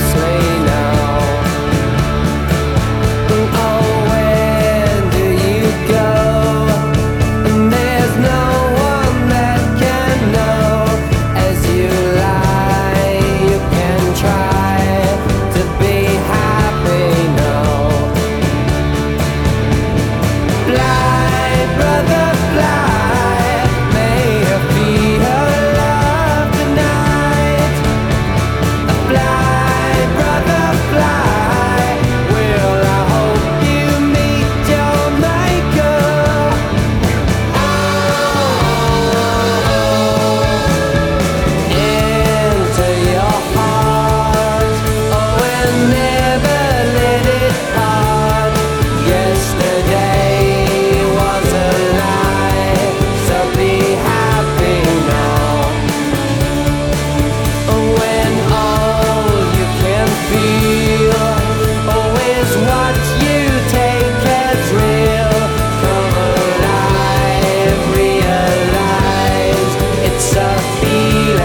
close. feel